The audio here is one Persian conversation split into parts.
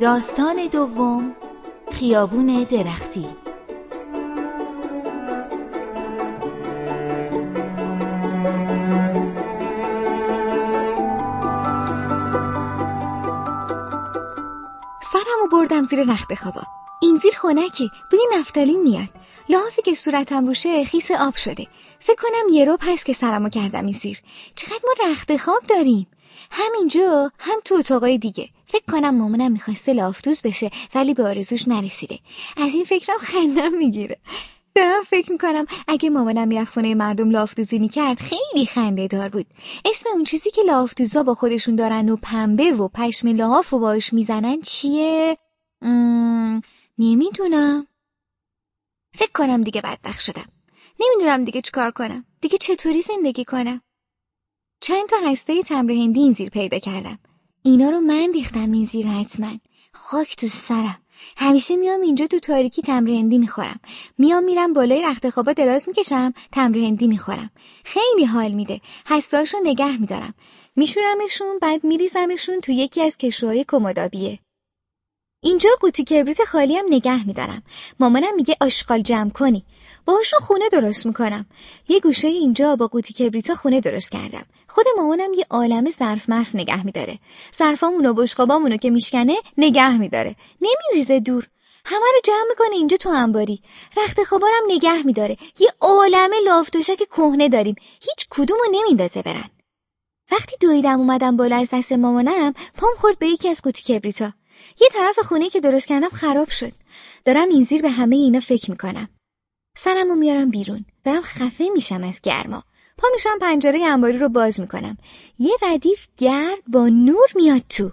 داستان دوم خیابون درختی. سرمو بردم زیر رخت خوابا این زیر خونکه بوی نفتالین میاد. لحافی که صورتم روشه خیس آب شده. فکر کنم یه روب هست که سرمو کردم این زیر. چقدر ما رخت خواب داریم؟ همینجا هم تو اتاقای دیگه. فکر کنم مامانم می‌خواسته لافتوز بشه ولی به آرزوش نرسیده. از این فکرم خندم می‌گیره. دارم فکر می‌کنم اگه مامانم می‌رفت خونه مردم لافتوزی می‌کرد خیلی خنده دار بود. اسم اون چیزی که لافتوزا با خودشون دارن و پنبه و پشم لاف و باش می‌زنن چیه؟ نمی‌دونم. فکر کنم دیگه بدبخ شدم. نمی‌دونم دیگه چیکار کنم. دیگه چطوری زندگی کنم؟ چند تا هسته تمر هندی این زیر پیدا کردم. اینا رو من ریختم این زیر حتما. خاک تو سرم. همیشه میام اینجا تو تاریکی تمر هندی می‌خورم. میام میرم بالای رخت خوابا دراز می‌کشم تمر هندی می‌خورم. خیلی حال میده. هستاشو نگه میدارم. میشورمشون بعد میریزمشون تو یکی از کشوهای کمدابیه اینجا قوطی کبریت خالی هم نگه میدارم. مامانم میگه آشغال جمع کنی. باهاشون خونه درست می‌کنم. یه گوشه اینجا با قوطی کبریتا خونه درست کردم. خود مامانم یه عالم ظرف مرف نگه میداره. ظرفامون و بشقابامونو که میشکنه نگه میداره. نمیریزه دور. همه رو جمع می‌کنه اینجا تو انباری. رخت خوابارم نگه میداره. یه عالم لافتوشک کهنه داریم. هیچ کدومو نمیندازه برن. وقتی دویدم اومدم بالا از دست مامانم پام خورد به یکی از قوطی کبریتا یه طرف خونه که درست کردم خراب شد. دارم این زیر به همه اینا فکر می‌کنم. سرمو میارم بیرون. دارم خفه میشم از گرما. پا میشم پنجره انباری رو باز می‌کنم. یه ردیف گرد با نور میاد تو.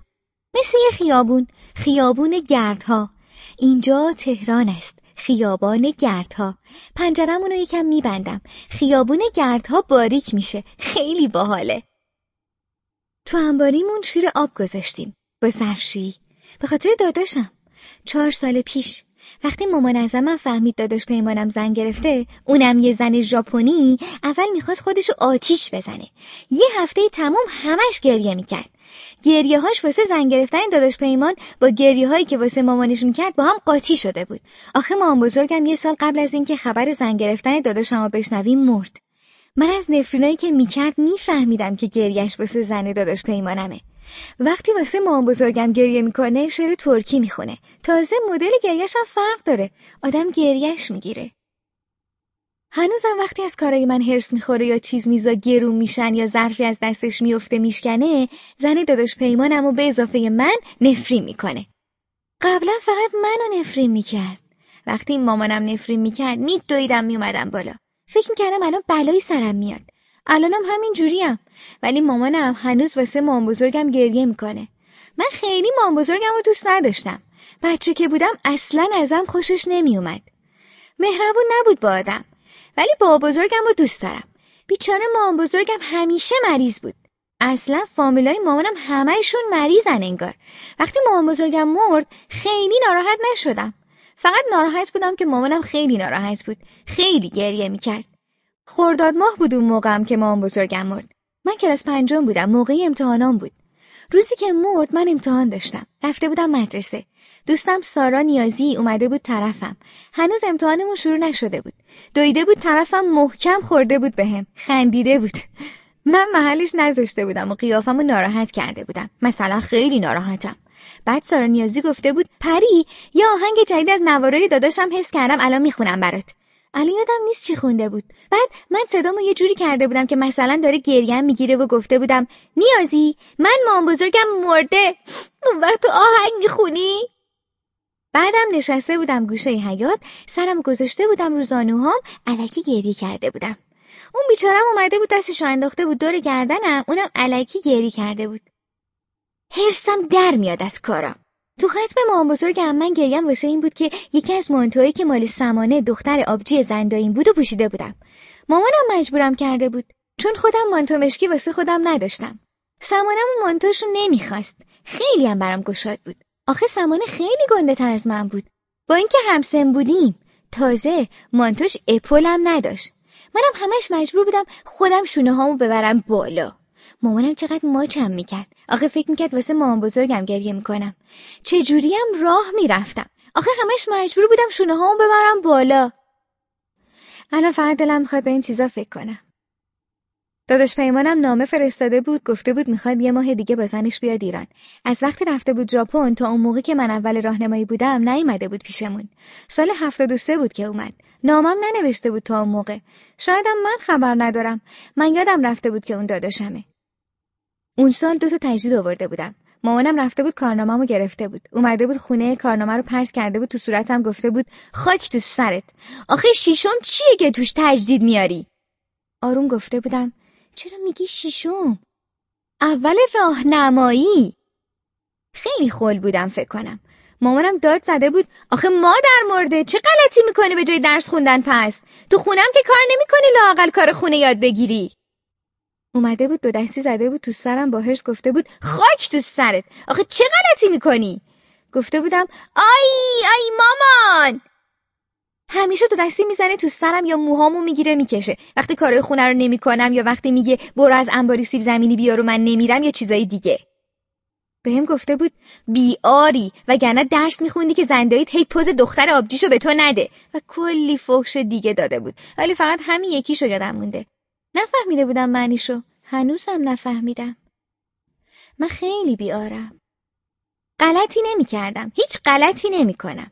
مثل یه خیابون. خیابون گردها. اینجا تهران است. خیابان گردها. پنجرمون رو یکم میبندم. خیابون گردها باریک میشه. خیلی باحاله. تو انباریمون شیر آب گذاشتیم. با ظرفشویی به خاطر داداشم. چهار سال پیش وقتی مامان از من فهمید داداش پیمانم زن گرفته اونم یه زن ژاپنی اول می‌خواست خودشو آتیش بزنه. یه هفته تموم همش گریه می‌کرد. گریه هاش واسه زن گرفتن داداش پیمان با گریه هایی که واسه مامانش می‌کرد با هم قاطی شده بود. آخه مامان بزرگم یه سال قبل از اینکه خبر زن گرفتن داداشم رو بشنویم مرد. من از نفرینایی که می‌کرد میفهمیدم که گریهش واسه زن داداش پیمانمه وقتی واسه مام بزرگم گریه می‌کنه شعر ترکی می‌خونه. تازه مدل گریهش هم فرق داره. آدم گریهش می‌گیره. هنوزم وقتی از کارای من هرس می‌خوره یا چیز میزا گرون میشن یا ظرفی از دستش میفته میشکنه زن داداش پیمانم و به اضافه من نفرین می‌کنه. قبلا فقط منو نفرین می‌کرد. وقتی مامانم نفرین می‌کرد میدویدم میومدم بالا. فکر می‌کردم الان بلایی سرم میاد. الانم همین جوریم. ولی مامانم هنوز واسه مام بزرگم گریه می‌کنه. من خیلی مام بزرگم رو دوست نداشتم. بچه که بودم اصلا ازم خوشش نمیومد مهربون نبود با آدم. ولی با بزرگم رو دوست دارم. بیچاره مام بزرگم همیشه مریض بود. اصلا فامیلای مامانم همهشون مریضن انگار. وقتی مام بزرگم مرد خیلی ناراحت نشدم. فقط ناراحت بودم که مامانم خیلی ناراحت بود. خیلی گریه می‌کرد. خورداد ماه بود اون موقعم که مام بزرگم مرد. من کلاس پنجم بودم موقعی امتحانام بود. روزی که مرد من امتحان داشتم. رفته بودم مدرسه. دوستم سارا نیازی اومده بود طرفم. هنوز امتحانمون شروع نشده بود. دویده بود طرفم محکم خورده بود بهم خندیده بود. من محلش نذاشته بودم و قیافمو ناراحت کرده بودم. مثلا خیلی ناراحتم. بعد سارا نیازی گفته بود پری یا آهنگ جدید از نوارای داداشم حس کردم الان می‌خونم برات. الان یادم نیست چی خونده بود. بعد من صدامو یه جوری کرده بودم که مثلا داره گریم می‌گیره و گفته بودم نیازی من مام بزرگم مرده اون وقت تو آهنگ می‌خونی؟ بعدم نشسته بودم گوشه حیات سرم گذاشته بودم رو زانوهام علکی گریه کرده بودم. اون بیچارم اومده بود دستشو انداخته بود دور گردنم اونم علکی گریه کرده بود. هرسم در میاد از کارم. تو ختم مامان بزرگم من گریم واسه این بود که یکی از مانتوهایی که مال سمانه دختر آبجی زندایین بود و پوشیده بودم. مامانم مجبورم کرده بود چون خودم مانتو مشکی واسه خودم نداشتم. سمانم مانتوشو نمی‌خواست. خیلی هم برام گشاد بود. آخه سمانه خیلی گنده تر از من بود. با اینکه همسن بودیم تازه مانتوش اپولم نداشت. منم همش مجبور بودم خودم شونه هامو ببرم بالا. مامانم چقدر ماچم می‌کرد. آخه فکر می‌کرد واسه مامان بزرگم گریه می‌کنم. چجوریم راه می‌رفتم؟ آخه همش مجبور بودم شونه هامو ببرم بالا. الان فقط دلم می‌خواد به این چیزا فکر کنم. داداش پیمانم نامه فرستاده بود گفته بود می‌خواد یه ماه دیگه با زنش بیاد ایران. از وقتی رفته بود ژاپن تا اون موقع که من اول راهنمایی بودم نیومده بود پیشمون. سال هفتاد و سه بود که اومد. نامم ننوشته بود تا اون موقع. شایدم من خبر ندارم. من یادم رفته بود که اون داداشمه. اون سال دو تا تجدید آورده بودم. مامانم رفته بود کارنامه‌مو گرفته بود. اومده بود خونه کارنامه رو پرت کرده بود تو صورتم گفته بود خاک تو سرت. آخه شیشم چیه که توش تجدید میاری؟ آروم گفته بودم چرا میگی شیشم؟ اول راهنمایی. خیلی خول بودم فکر کنم. مامانم داد زده بود آخه مادر مرده چه غلطی می‌کنی به جای درس خوندن پس؟ تو خونم که کار نمی‌کنی لاقل کار خونه یاد بگیری. اومده بود دو دستی زده بود تو سرم با هرس گفته بود خاک تو سرت. آخه چه غلطی می‌کنی؟ گفته بودم آی آی مامان! همیشه تو دستی می‌زنه تو سرم یا موهامو می‌گیره می‌کشه. وقتی کارهای خونه رو نمی‌کنم یا وقتی میگه برو از انباری سیب زمینی بیار و من نمیرم یا چیزای دیگه. بهم گفته بود بیاری وگرنه درس میخوندی که زنداییت هی پوز دختر آبجیشو به تو نده. و کلی فحش دیگه داده بود. ولی فقط همین یکیشو یادم مونده. نفهمیده بودم معنیشو. هنوزم نفهمیدم. من خیلی بیارم غلطی نمی‌کردم. هیچ غلطی نمی‌کنم.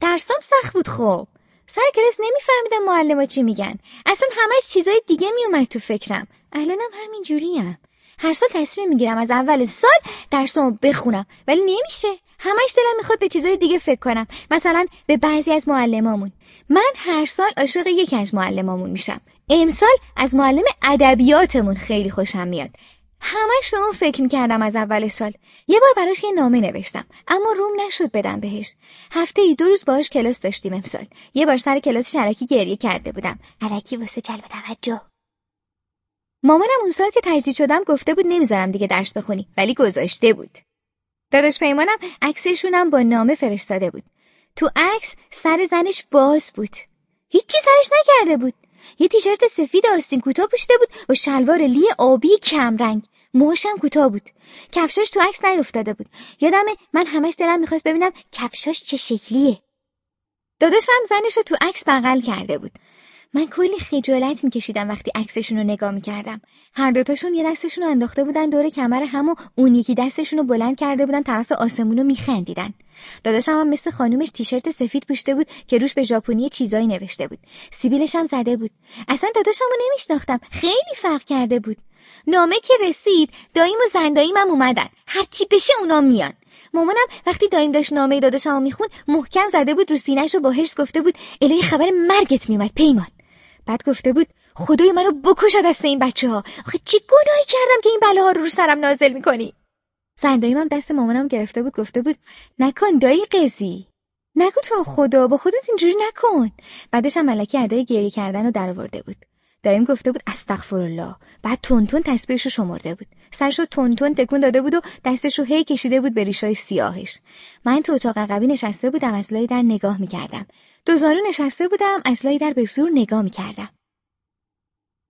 درسام سخت بود خب. سر کلاس نمیفهمیدم معلم چی میگن. اصلا همش چیزای دیگه میومد تو فکرم. الانم همین جوریم. هر سال تصمیم می‌گیرم از اول سال درسامو بخونم. ولی نمیشه. همش دلم می‌خواد به چیزای دیگه فکر کنم. مثلا به بعضی از معلمامون. من هر سال عاشق یکی از معلمامون میشم. امسال از معلم ادبیاتمون خیلی خوشم میاد. همش به اون فکر می‌کردم از اول سال. یه بار براش یه نامه نوشتم اما روم نشد بدم بهش. هفته ای دو روز باهاش کلاس داشتیم امسال. یه بار سر کلاسش علکی گریه کرده بودم. علکی واسه جلب توجه. مامانم اون سال که تجدید شدم گفته بود نمی‌ذارم دیگه درس بخونی ولی گذاشته بود. داداش پیمانم عکسشونم با نامه فرستاده بود. تو عکس سر زنش باز بود. هیچی سرش نکرده بود. یه تیشرت سفید آستین کوتاه پوشیده بود و شلوار لی آبی کمرنگ موهاشم کوتاه بود. کفشاش تو عکس نیفتاده بود. یادمه من همش دلم می‌خواست ببینم کفشاش چه شکلیه. داداشم زنش رو تو عکس بغل کرده بود. من کلی خجالت میکشیدم وقتی عکسشون رو نگاه می‌کردم. هر دوتاشون یه دستشون رو انداخته بودن دور کمر هم و اون یکی دستشون رو بلند کرده بودن طرف آسمون رو میخندیدن. داداشم هم مثل خانومش تیشرت سفید پوشته بود که روش به ژاپنی چیزایی نوشته بود. سیبیلش هم زده بود. اصلا داداشم رو نمیشناختم. خیلی فرق کرده بود. نامه که رسید داییم و زنداییم هم اومدن. هرچی بشه اونا میان. مامانم وقتی دایم داشت نامه داداشمو می‌خوند محکم زده بود رو سینه‌ش و با هرس گفته بود الهی خبر مرگت میومد پیمان. بعد گفته بود خدای منو بکش دست این بچه ها آخه چی گناهی کردم که این بله ها رو رو سرم نازل می‌کنی؟ زنداییم هم دست مامانم گرفته بود گفته بود نکن دایی قزی نگو تو رو خدا با خودت اینجوری نکن. بعدش هم ملکی ادای گریه کردن رو درآورده بود. دایم گفته بود استغفرالله. بعد تونتون تسبیحش رو شمرده بود. سرش رو تونتون تکون داده بود و دستش رو هی کشیده بود به ریشای سیاهش. من تو اتاق عقبی نشسته بودم از لای در نگاه می‌کردم. دو زانو نشسته بودم از لای در به زور نگاه می‌کردم.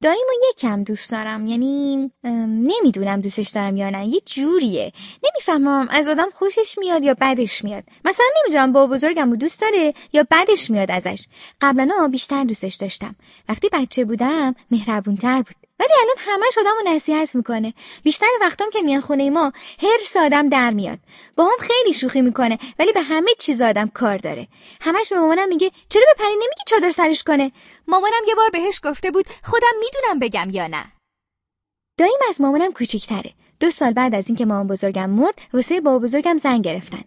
داییمو یکم دوست دارم. یعنی نمی‌دونم دوستش دارم یا نه. یه جوریه. نمی‌فهمم از آدم خوشش میاد یا بدش میاد. مثلا نمی‌دونم با بزرگم و دوست داره یا بدش میاد ازش. قبلا بیشتر دوستش داشتم. وقتی بچه بودم مهربونتر بود. ولی الان همش آدمو نصیحت می‌کنه. بیشتر وقتام که میان خونه ما هر آدم در میاد. با هم خیلی شوخی می‌کنه ولی به همه چیز آدم کار داره. همش به مامانم میگه چرا به پری نمیگی چادر سرش کنه؟ مامانم یه بار بهش گفته بود خودم می‌دونم بگم یا نه. داییم از مامانم کوچیکتره. دو سال بعد از اینکه مامان بزرگم مرد واسه بابا بزرگم زن گرفتن.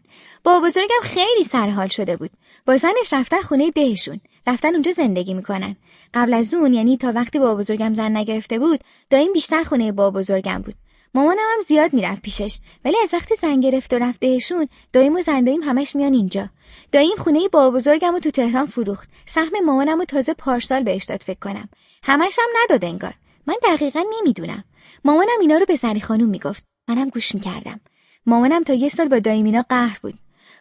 بابا بزرگم خیلی سرحال شده بود. با زنش رفتن خونه دهشون رفتن اونجا زندگی می‌کنن. قبل از اون یعنی تا وقتی بابا بزرگم زن نگرفته بود دایم بیشتر خونه بابا بزرگم بود. مامانم هم زیاد می‌رفت پیشش. ولی از وقتی زن گرفت و رفتهشون داییم و زنداییم همش میان اینجا. داییم خونه با بزرگم و تو تهران فروخت. سهم مامانم و تازه پارسال بهش داد فکر کنم. همش هم نداد انگار. من دقیقا نمی‌دونم. مامانم اینا رو به زنی خانوم می‌گفت. منم گوش می‌کردم. مامانم تا یه سال با دایمینا قهر بود.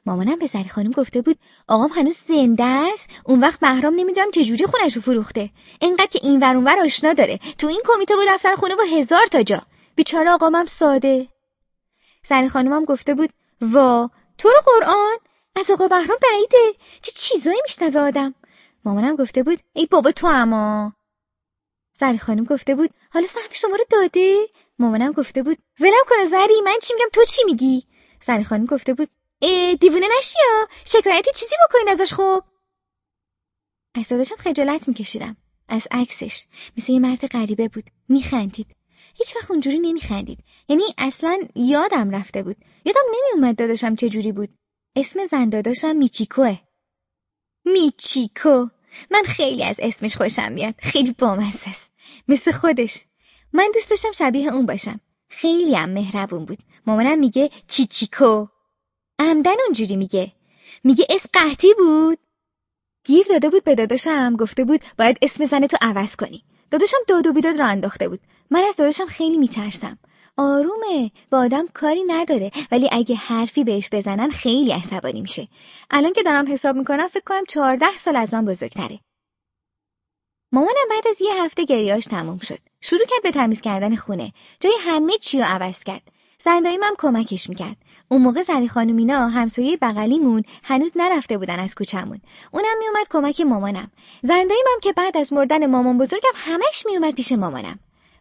مامانم به زری خانم گفته بود آقام هنوز زنده است. اون وقت بهرام نمی‌دونم چجوری خونش رو فروخته. اینقدر که این ور اونور آشنا داره. تو این کمیته بود دفتر خونه و هزار تا جا. بیچاره آقامم ساده. زری خانومم گفته بود وا تو رو قرآن؟ از آقا بهرام بعیده. چه چیزایی میشنوه آدم؟ مامانم گفته بود ای بابا تو اما. زری خانم گفته بود حالا سهم شما رو داده؟ مامانم گفته بود ولم کنه زری من چی میگم؟ تو چی میگی؟ زری خانم گفته بود دیوونه نشی یا شکایتی چیزی بکنین ازش خوب؟ از داداشم خجالت میکشیدم. از عکسش. مثل یه مرد غریبه بود. میخندید. هیچ وقت اونجوری نمیخندید. یعنی اصلا یادم رفته بود. یادم نمیومد داداشم چجوری بود. اسم زن داداشم میچیکوه. میچیکو. من خیلی از اسمش خوشم میاد. خیلی بامزه است. مثل خودش. من دوست داشتم شبیه اون باشم. خیلی هم مهربون بود. مامانم میگه چیچیکو عمدن اونجوری میگه. میگه اسم قحطی بود. گیر داده بود به داداشم. گفته بود باید اسم زن تو عوض کنی. داداشم داد و بیداد را انداخته بود. من از داداشم خیلی میترسم. آرومه. با آدم کاری نداره. ولی اگه حرفی بهش بزنن خیلی عصبانی میشه. الان که دارم حساب می‌کنم فکر کنم چهارده سال از من بزرگتره. مامانم بعد از یه هفته گریاش تموم شد. شروع کرد به تمیز کردن خونه. جای همه چی رو عوض کرد. زنداییم هم کمکش می‌کرد. اون موقع زنی خانومینا همسایه بغلیمون هنوز نرفته بودن از کوچمون اونم میومد کمک مامانم. زنداییمم که بعد از مردن مامان بزرگم همش میومد پیش مامانم.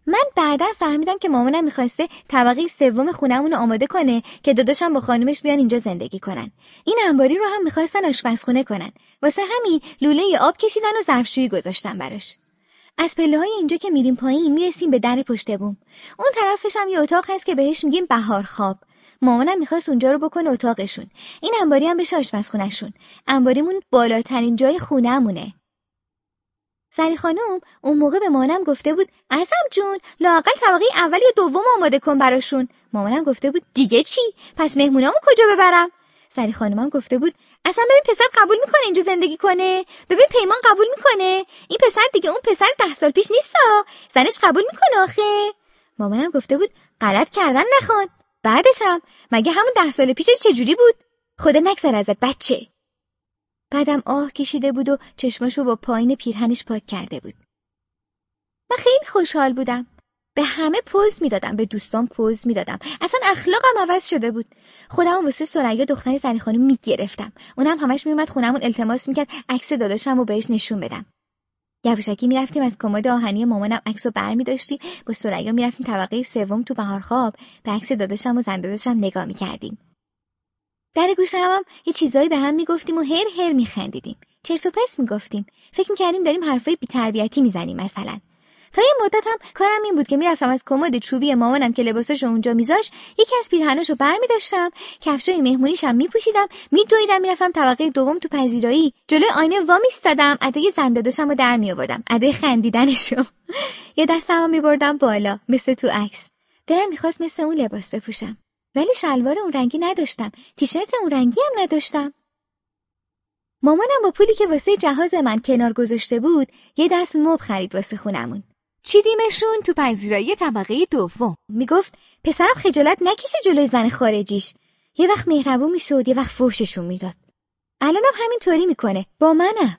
من بعدا فهمیدم که مامانم می‌خواسته طبقه سوم خونمون رو آماده کنه که داداشم با خانومش بیان اینجا زندگی کنن. این انباری رو هم می‌خواستن آشپزخونه کنن. واسه همین لوله آب کشیدن و ظرفشویی گذاشتن براش. از پله های اینجا که میریم پایین می‌رسیم به در پشت بوم. اون طرفش هم یه اتاق هست که بهش میگیم بهار خواب مامانم می‌خواست اونجا رو بکنه اتاقشون. این انباری هم بشه آشپزخونهشون. انباریمون بالاترین جای خونهمونه. سری خانم اون موقع به مامانم گفته بود ازم جون لاقل طبقه اول یا دوم آماده کن براشون. مامانم گفته بود دیگه چی؟ پس مهمونامو کجا ببرم؟ سری خانمم گفته بود اصلا ببین پسر قبول می‌کنه اینجا زندگی کنه. ببین پیمان قبول می‌کنه. این پسر دیگه اون پسر ده سال پیش نیستا زنش قبول می‌کنه آخه. مامانم گفته بود غلط کردن نخوان. بعدشم مگه همون ده سال پیشش چجوری بود؟ خدا نگذر ازت بچه. بعدم آه کشیده بود و چشماشو با پایین پیرهنش پاک کرده بود. من خیلی خوشحال بودم. به همه پوز می‌دادم به دوستان پوز می‌دادم. اصلا اخلاقم عوض شده بود. خودم واسه سریا دختر زنی خانم می‌گرفتم. اونم همش میومد خونمون التماس می‌کرد عکس داداشم رو بهش نشون بدم. یواشکی می‌رفتیم از کمد آهنی مامانم عکس رو برمیداشتیم. با سریا می‌رفتیم طبقه سوم تو بهار خواب به عکس داداشم و زن داداشم نگاه می‌کردیم. در گوشم هم یه چیزایی به هم می‌گفتیم و هر هر میخندیدیم. چرت و پرت می‌گفتیم. فکر می‌کردیم داریم حرفای بیتربیتی می‌زنیم مثلا. تا یه مدت هم کارم این بود که می‌رفتم از کمد چوبی مامانم که لباسش اونجا میذاش یکی از پیرهناشو برمیداشتم. کفشای مهمونیشم میپوشیدم میدویدم می‌رفتم طبقه دوم تو پذیرایی. جلوی آینه وا میستادم ادای زن رو در میآوردم ادای خندیدنشو. یه دستمو میبردم بالا مثل تو عکس. دلم می‌خواست مثل اون لباس بپوشم. ولی شلوار اون رنگی نداشتم. تیشرت اون رنگی هم نداشتم. مامانم با پولی که واسه جهاز من کنار گذاشته بود یه دست مب خرید واسه خونمون. چیدیمشون تو پذیرایی طبقه دوم. می‌گفت پسرم خجالت نکشه جلوی زن خارجیش. یه وقت مهربون می‌شد یه وقت فوششون می‌داد. الانم همینطوری می‌کنه. با منم.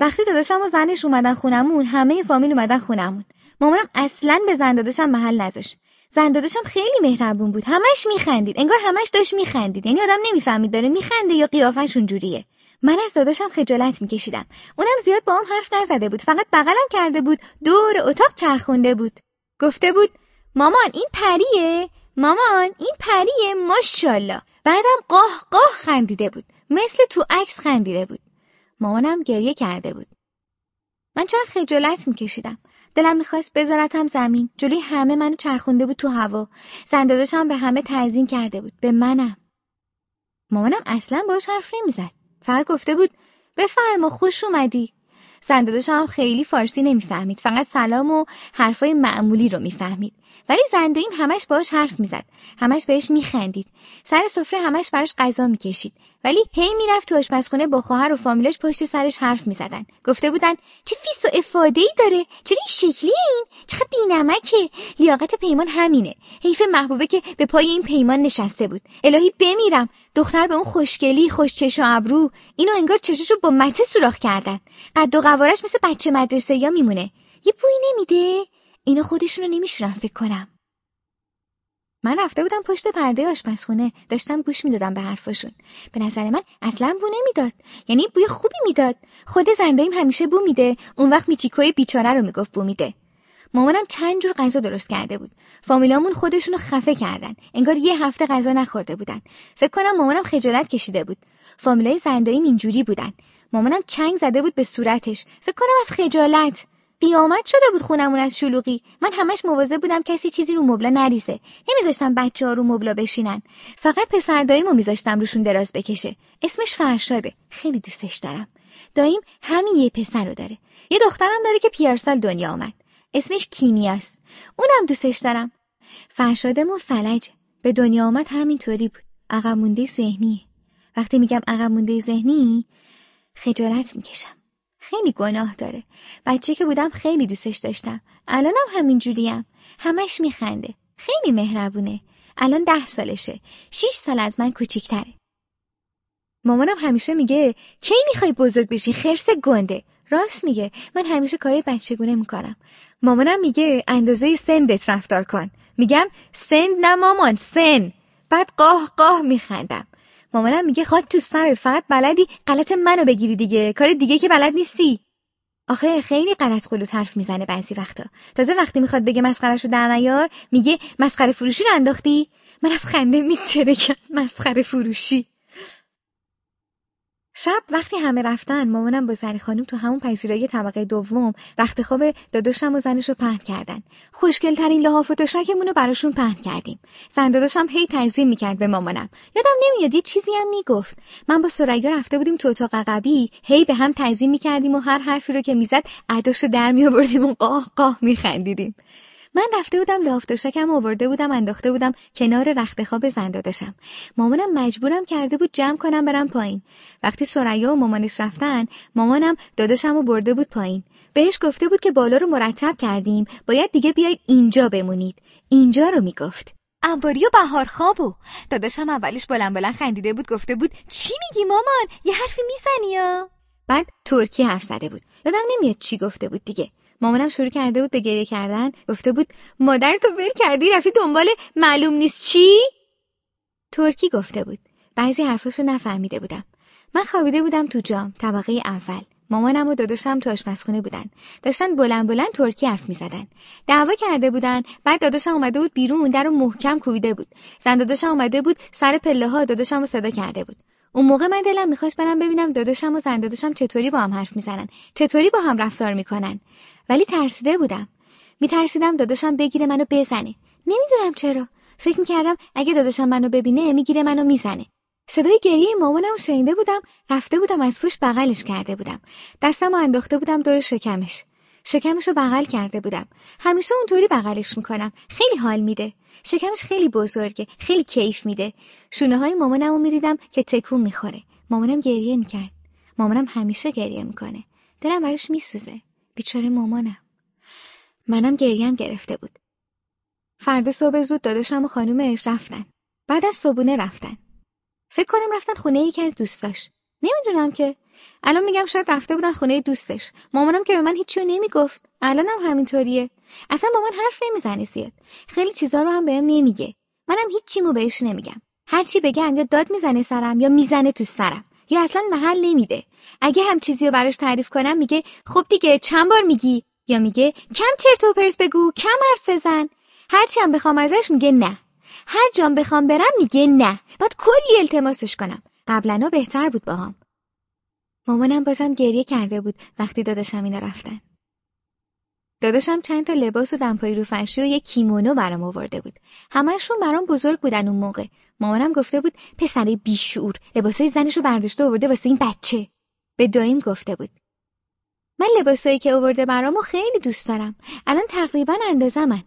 وقتی داداشم و زنش اومدن خونمون همه فامیل اومدن خونمون. مامانم اصلا به زن داداشم محل نذاشت. زن داداشم خیلی مهربون بود. همش میخندید. انگار همش داشت میخندید. یعنی آدم نمی‌فهمید داره میخنده یا قیافش اونجوریه من از داداشم خجالت میکشیدم. اونم زیاد با هم حرف نزده بود. فقط بغلم کرده بود. دور اتاق چرخونده بود. گفته بود مامان این پریه. مامان این پریه. ماشاءالله. بعدم قاه قاه خندیده بود. مثل تو عکس خندیده بود. مامانم گریه کرده بود. من چند خجالت میکشیدم. دلم می‌خواست بذارتم زمین. جلوی همه منو چرخونده بود تو هوا. زنداداشم به همه تعظیم کرده بود. به منم. مامانم اصلا باش حرف نمی‌زد. فقط گفته بود بفرما خوش اومدی. زنداداشم خیلی فارسی نمی‌فهمید. فقط سلام و حرفای معمولی رو می‌فهمید. ولی زنداییم همش باش حرف می‌زد. همش بهش میخندید. سر سفره همش براش غذا می‌کشید. ولی هی می‌رفت تو آشپزخونه با خواهر و فامیلش پشت سرش حرف می‌زدن. گفته بودن چه فیس و افاده ای داره. چرا این شکلیه این؟ چقدر بینمکه. لیاقت پیمان همینه. حیف محبوبه که به پای این پیمان نشسته بود. الهی بمیرم. دختر به اون خوشگلی خوش چش و ابرو. اینو انگار چششو با مته سوراخ کردن. قد و قوارش مثل بچه مدرسه‌ایا می‌مونه. یه بویی نمیده؟ اینو خودشونو نمی‌شورن فکر کنم. من رفته بودم پشت پرده آشپزخونه داشتم گوش می‌دادم به حرفاشون. به نظر من اصلا بو نمی‌داد. یعنی بوی خوبی می‌داد. خود زنداییم همیشه بو میده. اون وقت میچیکوی بیچاره رو می‌گفت بو میده. مامانم چند جور غذا درست کرده بود. فامیلامون خودشونو خفه کردن. انگار یه هفته غذا نخورده بودن. فکر کنم مامانم خجالت کشیده بود. فامیلای زنداییم اینجوری بودن. مامانم چنگ زده بود به صورتش. فکر کنم از خجالت. بیامد شده بود خونمون از شلوغی. من همش مواظب بودم کسی چیزی رو مبلا نریزه. نمیذاشتم بچه ها رو مبلا بشینن. فقط پسر داییمو میذاشتم روشون دراز بکشه. اسمش فرشاده. خیلی دوستش دارم. داییم همین یه پسر رو داره. یه دخترم داره که پیارسال دنیا آمد. اسمش کیمیاست. اونم دوستش دارم. فرشادمون فلج. به دنیا آمد همینطوری بود. عقب مونده ذهنی وقتی میگم عقب مونده ذهنی خجالت می‌کشم. خیلی گناه داره. بچه که بودم خیلی دوستش داشتم. الانم همین جوریم همش میخنده. خیلی مهربونه. الان ده سالشه. شیش سال از من کوچیکتره. مامانم همیشه میگه کی می‌خوای بزرگ بشی؟ خرس گنده. راست میگه. من همیشه کار بچگونه می‌کنم. مامانم میگه اندازه سندت رفتار کن. میگم سند نه مامان سن. بعد قاه قاه میخندم. مامانم میگه خاک تو سرت فقط بلدی غلط منو بگیری دیگه. کار دیگه که بلد نیستی. آخه خیلی غلط قلوت حرف می‌زنه بعضی وقتا. تازه وقتی می‌خواد بگه مسخرهشو در نیار میگه مسخره فروشی رو انداختی؟ من از خنده میترکم مسخره فروشی. شب وقتی همه رفتن مامانم با زری خانم تو همون پذیرایی طبقه دوم رخت خواب داداشم و زنش رو پهن کردن. خوشگلترین لحاف و تشکمون رو براشون پهن کردیم. زن داداشم هی تعظیم می‌کرد به مامانم. یادم نمیاد یه چیزی هم می‌گفت. من با سریا رفته بودیم تو اتاق عقبی هی به هم تعظیم می‌کردیم و هر حرفی رو که می‌زد عداشو در میآوردیم و قاه قاه میخندیدیم. من رفته بودم لافت شکم آورده بودم انداخته بودم کنار رخت خواب زندادشم مامانم مجبورم کرده بود جمع کنم برم پایین. وقتی سریا و مامانش رفتن مامانم داداشم رو برده بود پایین. بهش گفته بود که بالا رو مرتب کردیم باید دیگه بیاید اینجا بمونید. اینجا رو می‌گفت. انباری و بهار خوابو. داداشم اولش بلند بلند خندیده بود گفته بود چی میگی مامان؟ یه حرفی می‌زنی یا؟ بعد ترکی حرف زده بود. یادم نمیاد چی گفته بود دیگه. مامانم شروع کرده بود به گریه کردن. گفته بود مادر تو ول کردی رفتی دنبال معلوم نیست چی؟ ترکی گفته بود. بعضی حرفاشو نفهمیده بودم. من خوابیده بودم تو جام طبقه اول. مامانم و داداشم تو آشپزخونه بودن. داشتن بلند بلند ترکی حرف می‌زدن. دعوا کرده بودن بعد داداشم اومده بود بیرون در رو محکم کوبیده بود. زن داداشم اومده بود سر پله ها داداشم رو صدا کرده بود. اون موقع من دلم می‌خواست برم ببینم داداشم و زن داداشم چطوری با هم حرف می‌زنن چطوری با هم رفتار می‌کنن. ولی ترسیده بودم. میترسیدم داداشم بگیره منو بزنه. نمی‌دونم چرا. فکر می‌کردم اگه داداشم منو ببینه می‌گیره منو می‌زنه. صدای گریه مامانم شنیده بودم رفته بودم از پشت بغلش کرده بودم. دستم انداخته بودم دور شکمش. شکمش رو بغل کرده بودم. همیشه اونطوری بغلش می‌کنم. خیلی حال میده. شکمش خیلی بزرگه. خیلی کیف میده. شونه های مامانم رو می‌دیدم که تکون می‌خوره. مامانم گریه می‌کرد. مامانم همیشه گریه می‌کنه. دلم براش میسوزه. بیچاره مامانم. منم گریم گرفته بود. فردا صبح زود داداشم و خانومش رفتن. بعد از صبونه رفتن. فکر کنم رفتن خونه یکی از دوستاش. نمی‌دونم که. الان میگم شاید رفته بودن خونه دوستش. مامانم که به من هیچی نمی‌گفت. الانم همینطوریه. اصلا با من حرف نمی‌زنه زیاد. خیلی چیزا رو هم بهم نمیگه. منم هیچیمو بهش نمیگم. هرچی بگم یا داد می‌زنه سرم یا می‌زنه تو سرم. یا اصلا محل نمیده. اگه هم چیزی رو براش تعریف کنم میگه خب دیگه چند بار میگی؟ یا میگه کم چرت و پرت بگو کم حرف بزن. هرچی هم بخوام ازش میگه نه. هر جام بخوام برم میگه نه. باید کلی التماسش کنم. قبلا بهتر بود باهام. مامانم بازم گریه کرده بود وقتی داداشم اینا رفتن. داداشم چند تا لباس و دمپایی رو فرشی و یه کیمونو برام آورده بود. همهشون برام بزرگ بودن اون موقع. مامانم گفته بود پسره بیشعور لباسای زنش رو برداشته آورده واسه این بچه. به دایم گفته بود. من لباسایی که آورده برامو خیلی دوست دارم. الان تقریبا اندازه من.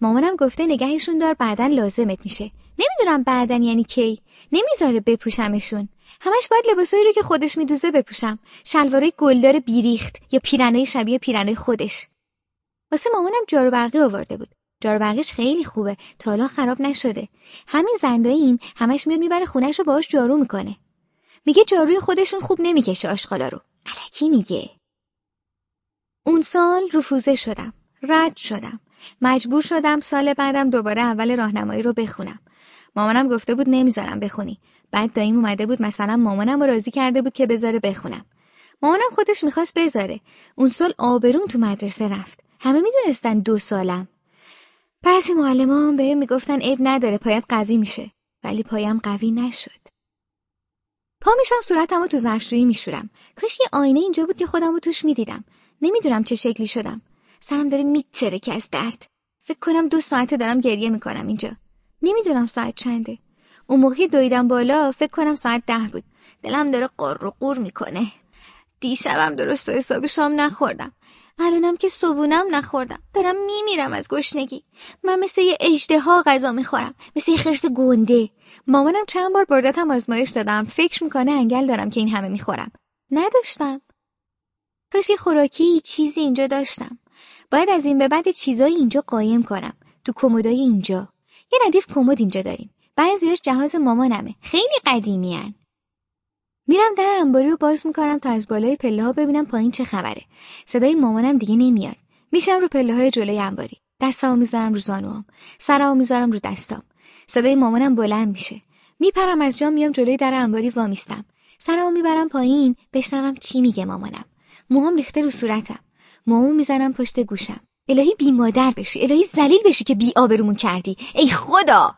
مامانم گفته نگهشون دار بعدن لازمت میشه. نمی‌دونم بعدن یعنی کی. نمی‌ذاره بپوشمشون. همش باید لباسایی رو که خودش میدوزه بپوشم. شلوارای گلدار بیریخت یا پیرنای شبیه پیرنای خودش. واسه مامانم جارو برقی آورده بود. جارو برقیش خیلی خوبه. تا خراب نشده. همین زنداییم همش میاد می‌بره خونش رو باهاش جارو می‌کنه. میگه جاروی خودشون خوب نمی‌کشه آشغالا رو. الکی میگه. اون سال رفوزه شدم. رد شدم. مجبور شدم سال بعدم دوباره اول راهنمایی رو بخونم. مامانم گفته بود نمی‌ذارم بخونی. بعد داییم اومده بود مثلا مامانم رو راضی کرده بود که بذاره بخونم. مامانم خودش می‌خواست بذاره. اون سال آبرون تو مدرسه رفت. همه می‌دونستن دو سالم. بعضی معلمان بهم می‌گفتن عیب نداره پایت قوی میشه. ولی پایم قوی نشد. پا میشم صورتمو تو ظرفشویی میشورم. کاش یه آینه اینجا بود که خودمو توش می‌دیدم. نمی‌دونم چه شکلی شدم. سرم داره میتره از درد. فکر کنم دو ساعته دارم گریه می‌کنم اینجا. نمی‌دونم ساعت چنده. اون موقعی دویدم بالا فکر کنم ساعت ده بود. دلم داره قر و قور می‌کنه. دیشبم درست و حسابی شام نخوردم. الانم که صبونم نخوردم. دارم میمیرم از گشنگی. من مثل یه اجده غذا می‌خورم. مثل یه خرس گنده. مامانم چند بار بردتم آزمایش دادم. فکر می‌کنه انگل دارم که این همه می‌خورم. نداشتم. کاش یه خوراکی چیزی اینجا داشتم. باید از این به بعد چیزایی اینجا قایم کنم. تو کمدای اینجا. یه ردیف کمد اینجا داریم. بعضیاش جهاز مامانمه. خیلی قدیمیان میرم در انباری رو باز می‌کنم تا از بالای پله ها ببینم پایین چه خبره. صدای مامانم دیگه نمیاد. میشم رو پله های جلوی انباری. دستامو می‌ذارم رو زانوام. سرمو می‌ذارم رو دستام. صدای مامانم بلند میشه. میپرم از جام میام جلوی در انباری وامیستم. سرمو می‌برم پایین بشنوم چی میگه مامانم. موهام ریخته رو صورتم. موامو می‌زنم پشت گوشم. الهی بی مادر بشی الهی ذلیل بشی که بی آبرومون کردی. ای خدا!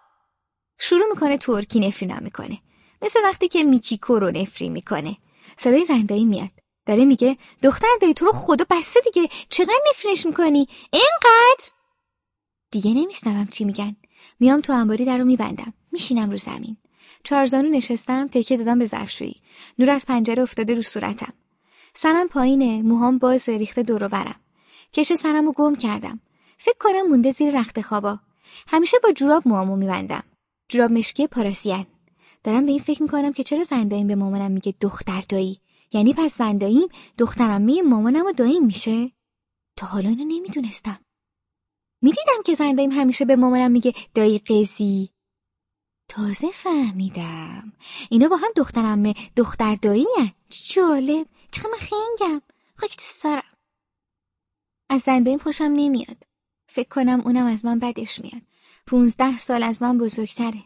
شروع می‌کنه ترکی نفرینم می‌کنه. مثل وقتی که میچیکو رو نفری می‌کنه. صدای زندایی میاد. داره میگه دختر دایی تو رو خدا بسته دیگه. چقدر نفرینش می‌کنی؟ اینقدر! دیگه نمیشنوم چی میگن. میام تو انباری در رو میبندم. میشینم رو زمین. چهارزانو نشستم تکیه دادم به ظرفشویی. نور از پنجره افتاده رو صورتم. سرم پایینه موهام باز ریخته دور برم. کش سرمو گم کردم. فکر کنم مونده زیر رخت خوابا. همیشه با جوراب موامو میبندم. جوراب مشکی پاراسیان. دارم به این فکر می‌کنم که چرا زنداییم به مامانم میگه دختر دایی؟ یعنی پس زنداییم دخترم می مامانم و داییم میشه؟ تا حالا اینو نمی‌دونستم. می‌دیدم که زنداییم همیشه به مامانم میگه دایی قزی تازه فهمیدم. اینا با هم دخترمه. دختر دایی جالب. چقدر من خنگم. خاک تو سرم. از زنداییم خوشم نمیاد. فکر کنم اونم از من بدش میاد. پونزده سال از من بزرگتره.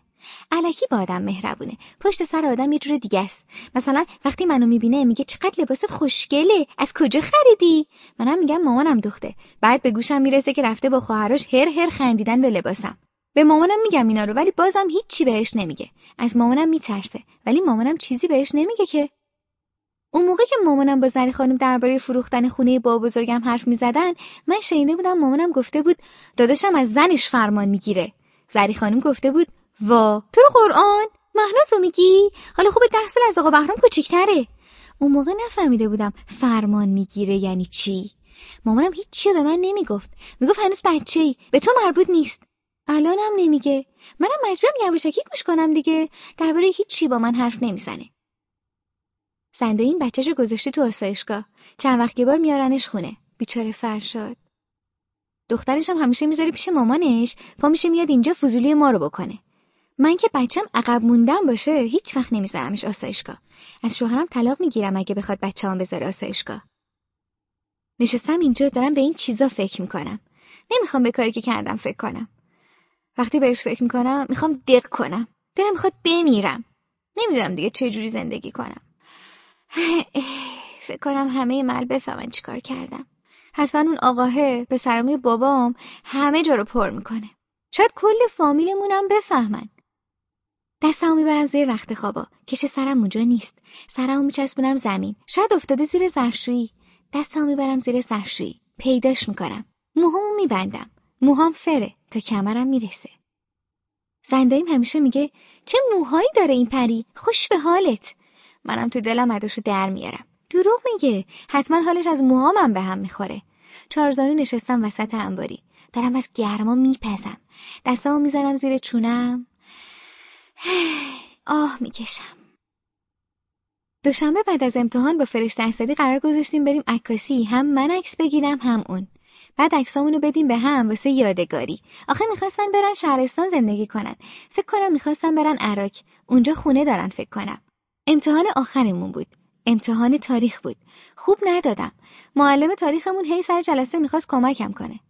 علکی با آدم مهربونه. پشت سر آدم یه جور دیگه است. مثلا وقتی منو می‌بینه میگه چقدر لباست خوشگله. از کجا خریدی؟ منم میگم مامانم دخته بعد به گوشم می‌رسه که رفته با خواهرش هر هر خندیدن به لباسم. به مامانم میگم اینا رو ولی بازم هیچی بهش نمیگه. از مامانم میترسه. ولی مامانم چیزی بهش نمیگه که. اون موقع که مامانم با زری خانم درباره فروختن خونه با بزرگم حرف می‌زدن من شنیده بودم مامانم گفته بود داداشم از زنش فرمان می‌گیره. زری خانم گفته بود وا تو رو قرآن؟ مهنازو میگی؟ حالا خوب ده سال از آقا بهرام کوچیکتره. اون موقع نفهمیده بودم فرمان می‌گیره یعنی چی. مامانم هیچی به من نمی‌گفت. می‌گفت هنوز بچه ای به تو مربوط نیست. الانم نمیگه. منم مجبورم یواشکی گوش کنم دیگه. درباره هیچی با من حرف نمی‌زنه. زنده این بچهش رو گذاشته تو آسایشگاه. چند وقت یه بار میارنش خونه. بیچاره فرشاد دخترش هم همیشه می‌ذاره پیش مامانش. پا میشه میاد اینجا فضولی ما رو بکنه. من که بچم عقب موندم باشه هیچ وقت نمیذارمش آسایشگاه. از شوهرم طلاق می‌گیرم اگه بخواد بچه‌ام بذاره آسایشگاه. نشستم اینجا دارم به این چیزا فکر می‌کنم. نمی‌خوام به کاری که کردم فکر کنم. وقتی بهش فکر می‌کنم می‌خوام دق کنم. دلم می‌خواد بمیرم. نمی‌دونم دیگه چه جوری زندگی کنم. فکر کنم همه مل بفهمن چیکار کردم. حتما اون آقاهه به سرمی بابام همه جا رو پر می‌کنه. شاید کل فامیلمونم بفهمن. دستمو می‌برم زیر رخت خوابا. کش سرم اونجا نیست. سرمو میچسبونم زمین. شاید افتاده زیر ظرفشویی دستمو می‌برم زیر ظرفشویی پیداش می‌کنم. موهامو میبندم. موهام فره. تا کمرم می‌رسه. زنداییم همیشه میگه چه موهایی داره این پری؟ خوش به حالت. منم تو دلم عداشو در میارم. دروغ میگه. حتما حالش از موهامم به هم می‌خوره. چارزانو نشستم وسط انباری. دارم از گرما میپزم. دستمو می‌زنم زیر چونم. آه می‌کشم. دوشنبه بعد از امتحان با فرشته اسدی قرار گذاشتیم بریم عکاسی. هم من عکس بگیرم هم اون. بعد عکسامونو بدیم به هم واسه یادگاری. آخه می‌خواستن برن شهرستان زندگی کنن. فکر کنم می‌خواستن برن عراق. اونجا خونه دارن فکر کنم. امتحان آخرمون بود. امتحان تاریخ بود. خوب ندادم. معلم تاریخمون هی سر جلسه می‌خواست کمکم کنه.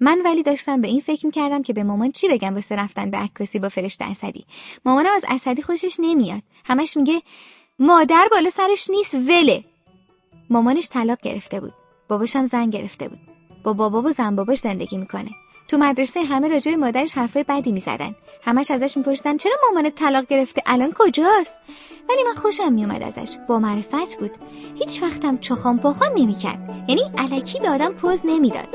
من ولی داشتم به این فکر می‌کردم که به مامان چی بگم واسه رفتن به عکاسی با فرشته اسدی. مامانم از اسدی خوشش نمیاد. همش میگه مادر بالا سرش نیست وله. مامانش طلاق گرفته بود. باباشم زن گرفته بود. با بابا و زن باباش زندگی می‌کنه. تو مدرسه همه راجع مادرش حرفای بدی می‌زدن. همش ازش میپرسیدن چرا مامانت طلاق گرفته؟ الان کجاست؟ ولی من خوشم میومد ازش. با معرفت بود. هیچ وقتم چخام پاخان نمی‌کرد. یعنی علکی به آدم پوز نمی‌داد.